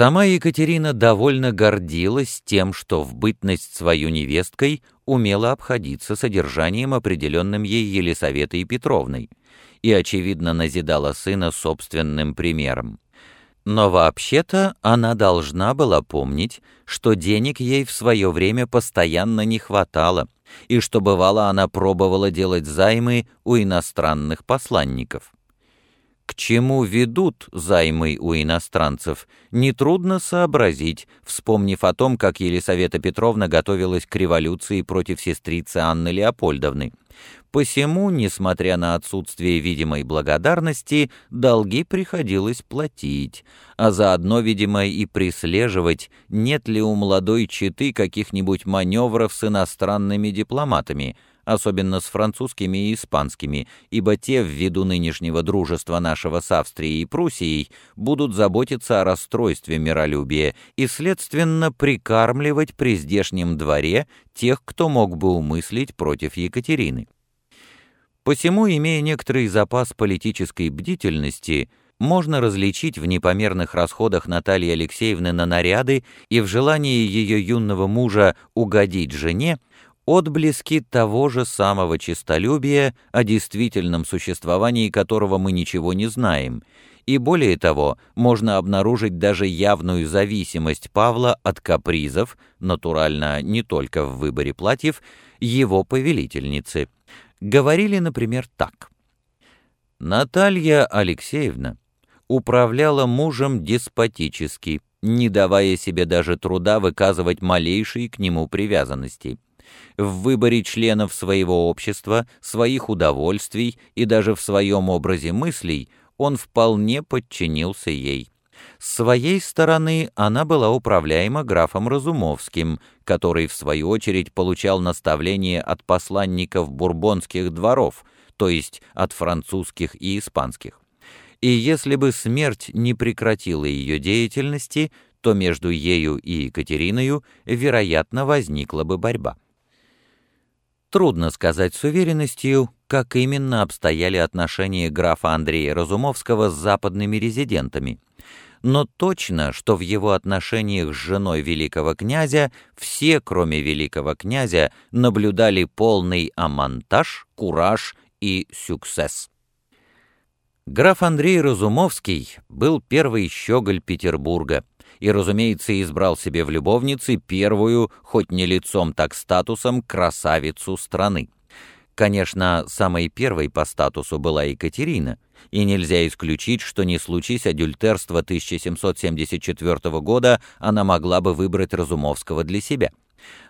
Сама Екатерина довольно гордилась тем, что в бытность свою невесткой умела обходиться содержанием, определенным ей Елисаветой Петровной, и, очевидно, назидала сына собственным примером. Но вообще-то она должна была помнить, что денег ей в свое время постоянно не хватало, и что бывало она пробовала делать займы у иностранных посланников. К чему ведут займы у иностранцев, нетрудно сообразить, вспомнив о том, как Елисавета Петровна готовилась к революции против сестрицы Анны Леопольдовны. Посему, несмотря на отсутствие видимой благодарности, долги приходилось платить, а заодно, видимо, и прислеживать, нет ли у молодой четы каких-нибудь маневров с иностранными дипломатами – особенно с французскими и испанскими, ибо те, ввиду нынешнего дружества нашего с Австрией и Пруссией, будут заботиться о расстройстве миролюбия и, следственно, прикармливать при здешнем дворе тех, кто мог бы умыслить против Екатерины. Посему, имея некоторый запас политической бдительности, можно различить в непомерных расходах Натальи Алексеевны на наряды и в желании ее юного мужа угодить жене отблески того же самого честолюбия, о действительном существовании которого мы ничего не знаем, и более того, можно обнаружить даже явную зависимость Павла от капризов, натурально не только в выборе платьев, его повелительницы. Говорили, например, так. Наталья Алексеевна управляла мужем деспотически, не давая себе даже труда выказывать малейшие к нему привязанности в выборе членов своего общества, своих удовольствий и даже в своем образе мыслей он вполне подчинился ей. С своей стороны она была управляема графом Разумовским, который, в свою очередь, получал наставления от посланников бурбонских дворов, то есть от французских и испанских. И если бы смерть не прекратила ее деятельности, то между ею и Екатериною, вероятно, возникла бы борьба. Трудно сказать с уверенностью, как именно обстояли отношения графа Андрея Разумовского с западными резидентами, но точно, что в его отношениях с женой великого князя все, кроме великого князя, наблюдали полный амонтаж, кураж и сюксесс. Граф Андрей Разумовский был первый щеголь Петербурга и, разумеется, избрал себе в любовнице первую, хоть не лицом, так статусом, красавицу страны. Конечно, самой первой по статусу была Екатерина, и нельзя исключить, что не случись адюльтерства 1774 года, она могла бы выбрать Разумовского для себя.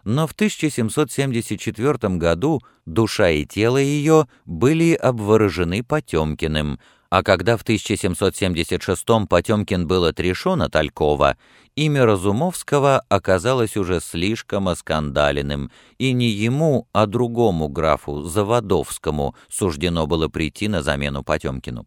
Но в 1774 году душа и тело ее были обворожены Потемкиным, а когда в 1776-м Потемкин был отрешен от Алькова, имя Разумовского оказалось уже слишком оскандаленным, и не ему, а другому графу, Заводовскому, суждено было прийти на замену Потемкину.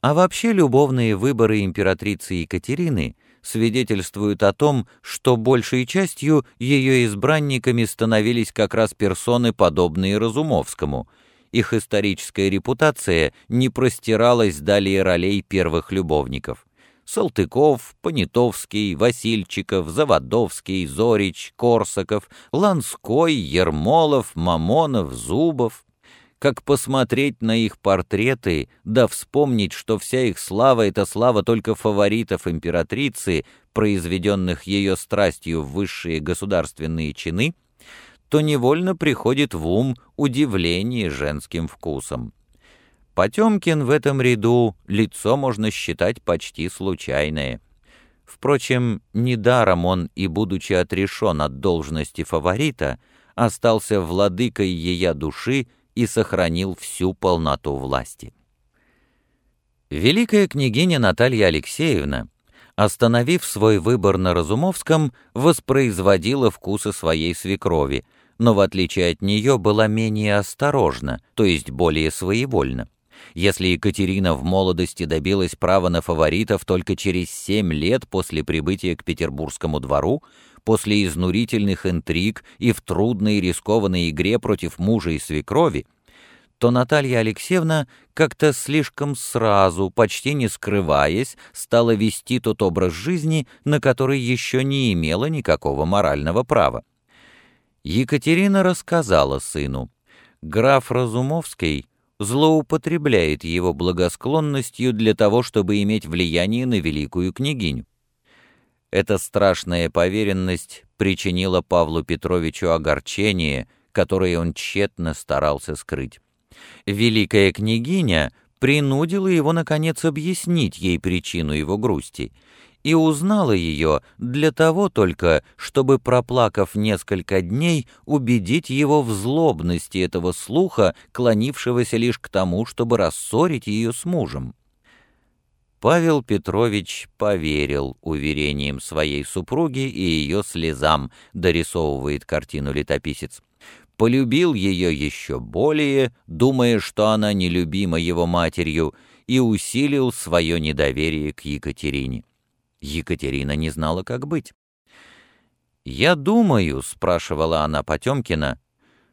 А вообще любовные выборы императрицы Екатерины свидетельствуют о том, что большей частью ее избранниками становились как раз персоны, подобные Разумовскому – их историческая репутация не простиралась далее ролей первых любовников. Салтыков, Понятовский, Васильчиков, Заводовский, Зорич, Корсаков, Ланской, Ермолов, Мамонов, Зубов. Как посмотреть на их портреты, да вспомнить, что вся их слава — это слава только фаворитов императрицы, произведенных ее страстью в высшие государственные чины — то невольно приходит в ум удивление женским вкусом. Потемкин в этом ряду лицо можно считать почти случайное. Впрочем, недаром он, и будучи отрешен от должности фаворита, остался владыкой ее души и сохранил всю полноту власти. Великая княгиня Наталья Алексеевна, остановив свой выбор на Разумовском, воспроизводила вкусы своей свекрови — но в отличие от нее была менее осторожна, то есть более своевольна. Если Екатерина в молодости добилась права на фаворитов только через семь лет после прибытия к Петербургскому двору, после изнурительных интриг и в трудной рискованной игре против мужа и свекрови, то Наталья Алексеевна как-то слишком сразу, почти не скрываясь, стала вести тот образ жизни, на который еще не имела никакого морального права. Екатерина рассказала сыну. Граф Разумовский злоупотребляет его благосклонностью для того, чтобы иметь влияние на великую княгиню. Эта страшная поверенность причинила Павлу Петровичу огорчение, которое он тщетно старался скрыть. Великая княгиня принудила его, наконец, объяснить ей причину его грусти, и узнала ее для того только, чтобы, проплакав несколько дней, убедить его в злобности этого слуха, клонившегося лишь к тому, чтобы рассорить ее с мужем. Павел Петрович поверил уверениям своей супруги и ее слезам, дорисовывает картину летописец. Полюбил ее еще более, думая, что она нелюбима его матерью, и усилил свое недоверие к Екатерине. Екатерина не знала, как быть. «Я думаю», — спрашивала она Потемкина,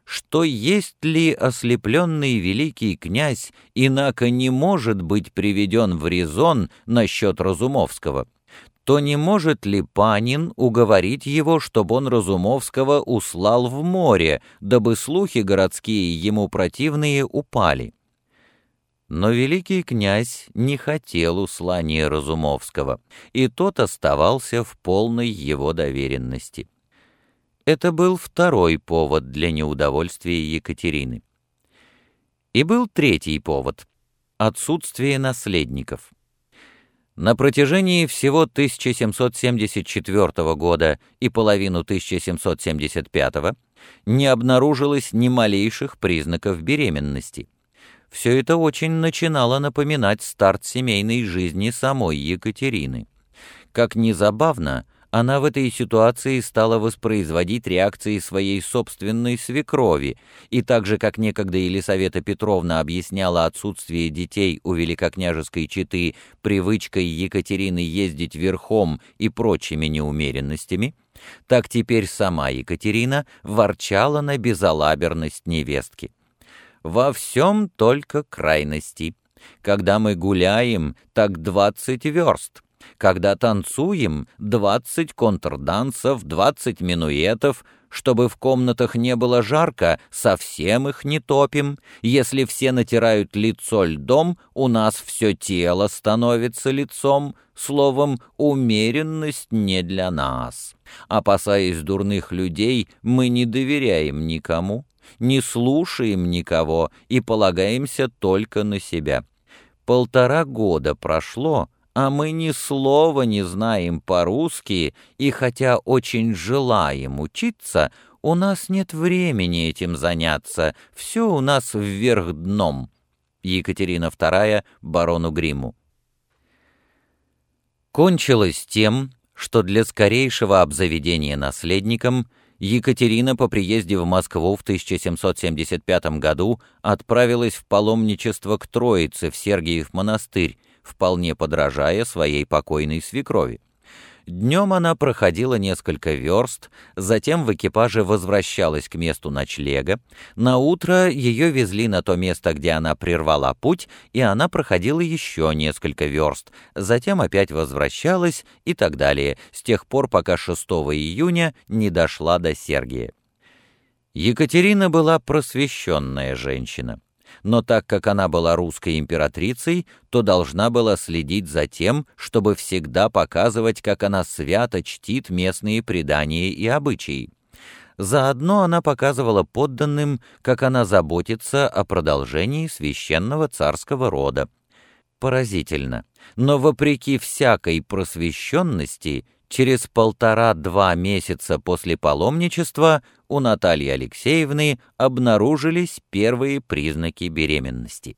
«что есть ли ослепленный великий князь, инако не может быть приведен в резон насчет Разумовского, то не может ли Панин уговорить его, чтобы он Разумовского услал в море, дабы слухи городские ему противные упали?» Но великий князь не хотел услания Разумовского, и тот оставался в полной его доверенности. Это был второй повод для неудовольствия Екатерины. И был третий повод — отсутствие наследников. На протяжении всего 1774 года и половину 1775 не обнаружилось ни малейших признаков беременности — все это очень начинало напоминать старт семейной жизни самой Екатерины. Как ни забавно, она в этой ситуации стала воспроизводить реакции своей собственной свекрови, и так же, как некогда Елисавета Петровна объясняла отсутствие детей у великокняжеской четы привычкой Екатерины ездить верхом и прочими неумеренностями, так теперь сама Екатерина ворчала на безалаберность невестки. Во всем только крайности. Когда мы гуляем, так двадцать верст. Когда танцуем, двадцать контрдансов, двадцать минуэтов. Чтобы в комнатах не было жарко, совсем их не топим. Если все натирают лицо льдом, у нас все тело становится лицом. Словом, умеренность не для нас. Опасаясь дурных людей, мы не доверяем никому не слушаем никого и полагаемся только на себя. Полтора года прошло, а мы ни слова не знаем по-русски, и хотя очень желаем учиться, у нас нет времени этим заняться, все у нас вверх дном. Екатерина II барону Гриму. Кончилось тем, что для скорейшего обзаведения наследником Екатерина по приезде в Москву в 1775 году отправилась в паломничество к Троице в Сергиев монастырь, вполне подражая своей покойной свекрови. Днем она проходила несколько верст, затем в экипаже возвращалась к месту ночлега. На утро ее везли на то место, где она прервала путь, и она проходила еще несколько верст, затем опять возвращалась и так далее, с тех пор, пока 6 июня не дошла до Сергия. Екатерина была просвещенная женщина но так как она была русской императрицей, то должна была следить за тем, чтобы всегда показывать, как она свято чтит местные предания и обычаи. Заодно она показывала подданным, как она заботится о продолжении священного царского рода. Поразительно, но вопреки всякой просвещенности – Через полтора-два месяца после паломничества у Натальи Алексеевны обнаружились первые признаки беременности.